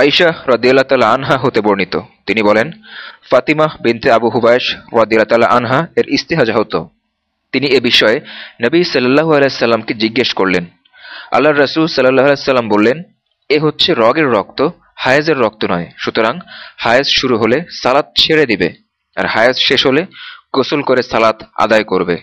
আইশা রদিয়াল্লাহ তাল্লাহ আনহা হতে বর্ণিত। তিনি বলেন ফাতিমাহ বিনতে আবু হুবায়স রদিয়াল্লাহ তাল্লাহ আনহা এর ইস্তেহাজা হতো। তিনি এ বিষয়ে নবী সাল্লাহ আলাইসাল্লামকে জিজ্ঞেস করলেন। আল্লাহ রসুল সাল্লাহ আলাইসাল্লাম বললেন, এ হচ্ছে রগের রক্ত, হায়েজের রক্ত নয়। সুতরাং হায়েজ শুরু হলে সালাত ছেড়ে দিবে, আর হায়েজ শেষ হলে গোসল করে সালাত আদায় করবে।